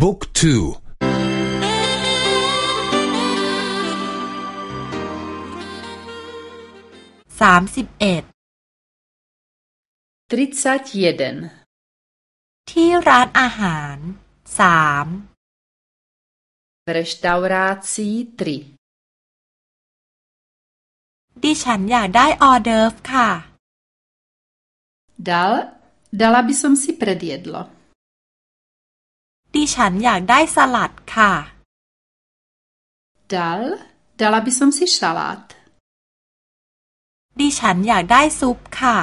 บุ๊กทูสามสิบเอ็ดที่ร้านอาหารสาม v restaurácii 3ดิฉันอยากได้ออเดิร์ฟค่ะ Dal, dala by som si predjedlo. ดิฉันอยากได้สลัดค่ะ Dal, dala by som si šalát. ดิฉันอยากได้ซุปค่ะ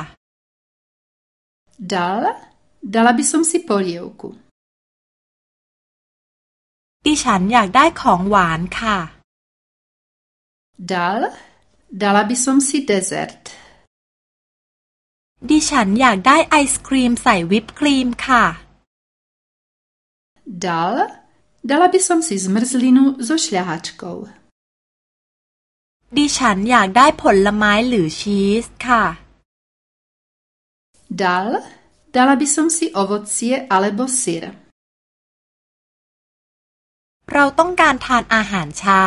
Dal, dala by som si polievku. ดิฉันอยากได้ของหวานค่ะ Dal, dala by som si dezert. ดิฉันอยากได้ไอศครีมใส่วิปครีมค่ะ Dal, dala by som si zmrzlinu so šľahačkou. ดิฉันอยากได้ผลไม้หรือชีสค่ะ Dal, dala by som si ovocie alebo syr. เราต้องการทานอาหารเช้า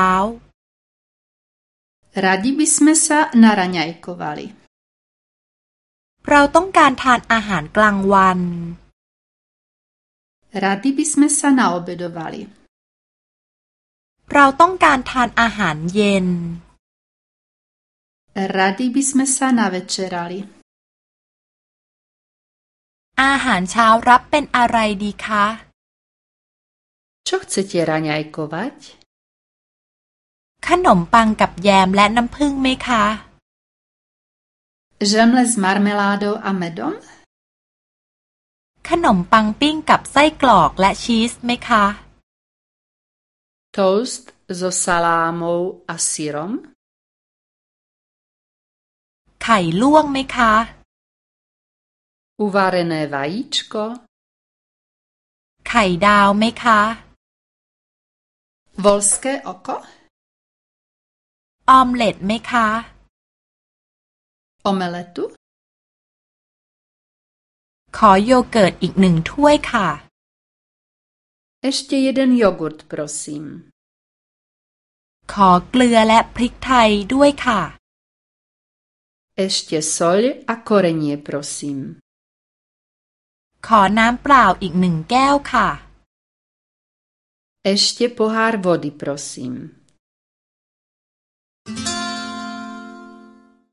Radi by sme sa naraňajkovali. เราต้องการทานอาหารกลางวัน Radi by sme sa naobedovali. เราต้องการทานอาหารเย็น Radi by sme sa navečerali. อาหารเช้ารับเป็นอะไรดีคะ Čo chcete raňajkovať? ขนมปังกับแยมและน้ำผึ้งไหมคะ Žemle s marmeládou a medom? ขนมปังปิ้งกับไส้กรอกและชีสไหมคะ Toast so salámou a syrom? ไข่ลวกไหมคะ Uvarené vajíčko? ไข่ดาวไหมคะ Volské oko? ออมเล็ตไหมคะ Omeletu? ขอโยเกิร์ตอีกหนึ่งถ้วยค่ะ Ešte jeden jogurt, prosím. ขอเกลือและพริกไทยด้วยค่ะ Ešte soľ a korenie, prosím. ขอน้ำเปล่าอีกหนึ่งแก้วค่ะ Ešte pohár vody, prosím.